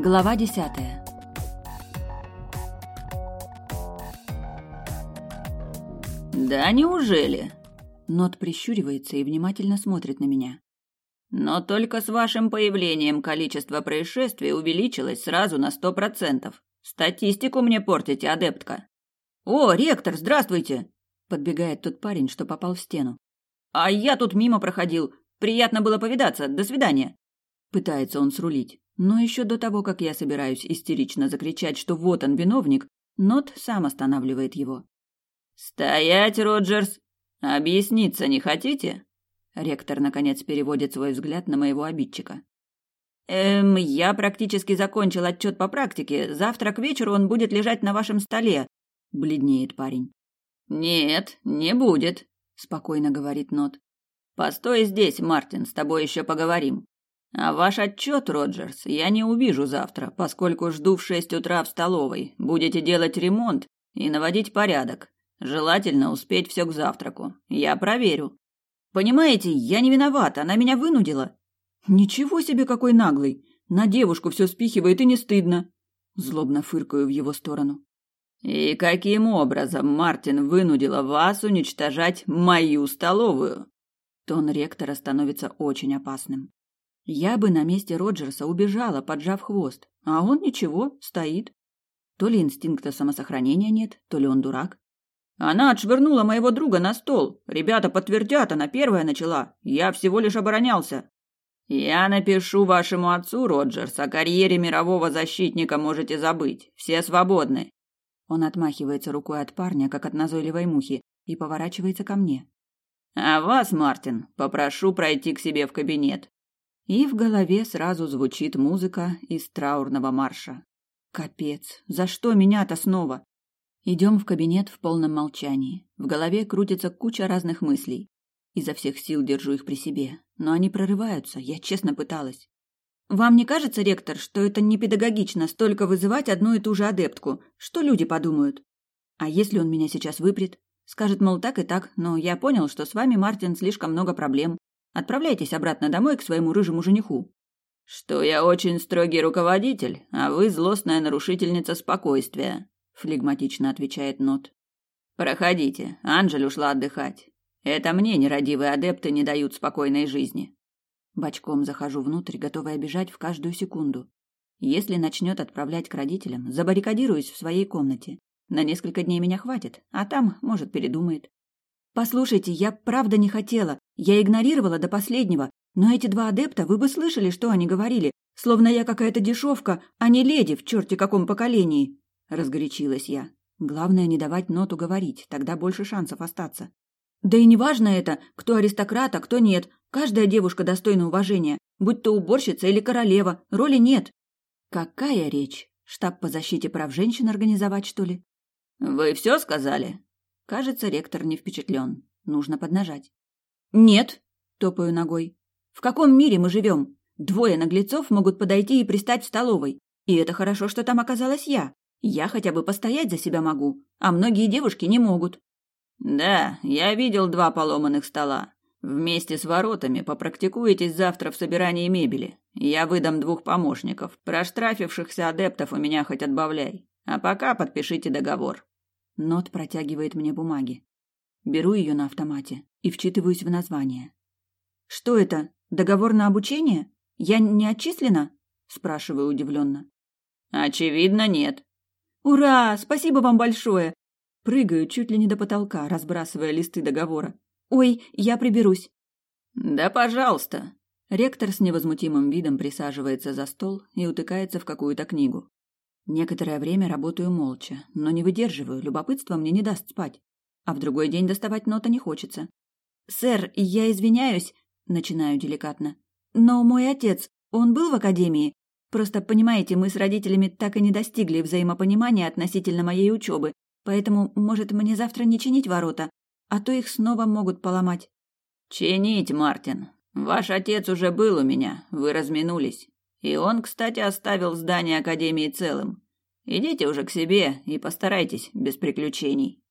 Глава десятая. Да неужели? Нот прищуривается и внимательно смотрит на меня. Но только с вашим появлением количество происшествий увеличилось сразу на сто процентов. Статистику мне портите, адептка. О, ректор, здравствуйте! Подбегает тот парень, что попал в стену. А я тут мимо проходил. Приятно было повидаться. До свидания. Пытается он срулить. Но еще до того, как я собираюсь истерично закричать, что вот он виновник, Нот сам останавливает его. «Стоять, Роджерс! Объясниться не хотите?» Ректор, наконец, переводит свой взгляд на моего обидчика. «Эм, я практически закончил отчет по практике. Завтра к вечеру он будет лежать на вашем столе», — бледнеет парень. «Нет, не будет», — спокойно говорит Нот. «Постой здесь, Мартин, с тобой еще поговорим. А ваш отчет, Роджерс, я не увижу завтра, поскольку жду в шесть утра в столовой. Будете делать ремонт и наводить порядок. Желательно успеть все к завтраку. Я проверю. Понимаете, я не виноват, она меня вынудила. Ничего себе какой наглый. На девушку все спихивает и не стыдно. Злобно фыркаю в его сторону. И каким образом Мартин вынудила вас уничтожать мою столовую? Тон ректора становится очень опасным. Я бы на месте Роджерса убежала, поджав хвост, а он ничего, стоит. То ли инстинкта самосохранения нет, то ли он дурак. Она отшвырнула моего друга на стол. Ребята подтвердят, она первая начала. Я всего лишь оборонялся. Я напишу вашему отцу, Роджерс, о карьере мирового защитника можете забыть. Все свободны. Он отмахивается рукой от парня, как от назойливой мухи, и поворачивается ко мне. А вас, Мартин, попрошу пройти к себе в кабинет. И в голове сразу звучит музыка из траурного марша. Капец, за что меня-то снова? Идем в кабинет в полном молчании. В голове крутится куча разных мыслей. Изо всех сил держу их при себе, но они прорываются, я честно пыталась. Вам не кажется, ректор, что это не педагогично столько вызывать одну и ту же адептку? Что люди подумают? А если он меня сейчас выпрет? Скажет, мол, так и так, но я понял, что с вами, Мартин, слишком много проблем. Отправляйтесь обратно домой к своему рыжему жениху. Что я очень строгий руководитель, а вы злостная нарушительница спокойствия, флегматично отвечает Нот. Проходите, Анжель ушла отдыхать. Это мне нерадивые адепты не дают спокойной жизни. Бочком захожу внутрь, готовая бежать в каждую секунду. Если начнет отправлять к родителям, забаррикадируюсь в своей комнате. На несколько дней меня хватит, а там, может, передумает. Послушайте, я правда не хотела. Я игнорировала до последнего. Но эти два адепта, вы бы слышали, что они говорили. Словно я какая-то дешевка, а не леди в черте каком поколении. Разгорячилась я. Главное не давать ноту говорить, тогда больше шансов остаться. Да и не важно это, кто аристократ, а кто нет. Каждая девушка достойна уважения. Будь то уборщица или королева, роли нет. Какая речь? Штаб по защите прав женщин организовать, что ли? Вы все сказали? Кажется, ректор не впечатлен. Нужно поднажать. «Нет!» – топаю ногой. «В каком мире мы живем? Двое наглецов могут подойти и пристать в столовой. И это хорошо, что там оказалась я. Я хотя бы постоять за себя могу, а многие девушки не могут». «Да, я видел два поломанных стола. Вместе с воротами попрактикуетесь завтра в собирании мебели. Я выдам двух помощников. Проштрафившихся адептов у меня хоть отбавляй. А пока подпишите договор». Нот протягивает мне бумаги. Беру ее на автомате и вчитываюсь в название. «Что это? Договор на обучение? Я не отчислена?» Спрашиваю удивленно. «Очевидно, нет». «Ура! Спасибо вам большое!» Прыгаю чуть ли не до потолка, разбрасывая листы договора. «Ой, я приберусь». «Да, пожалуйста». Ректор с невозмутимым видом присаживается за стол и утыкается в какую-то книгу. Некоторое время работаю молча, но не выдерживаю, любопытство мне не даст спать. А в другой день доставать нота не хочется. «Сэр, я извиняюсь», — начинаю деликатно. «Но мой отец, он был в академии? Просто, понимаете, мы с родителями так и не достигли взаимопонимания относительно моей учебы, поэтому, может, мне завтра не чинить ворота, а то их снова могут поломать». «Чинить, Мартин. Ваш отец уже был у меня, вы разминулись. И он, кстати, оставил здание Академии целым. Идите уже к себе и постарайтесь без приключений.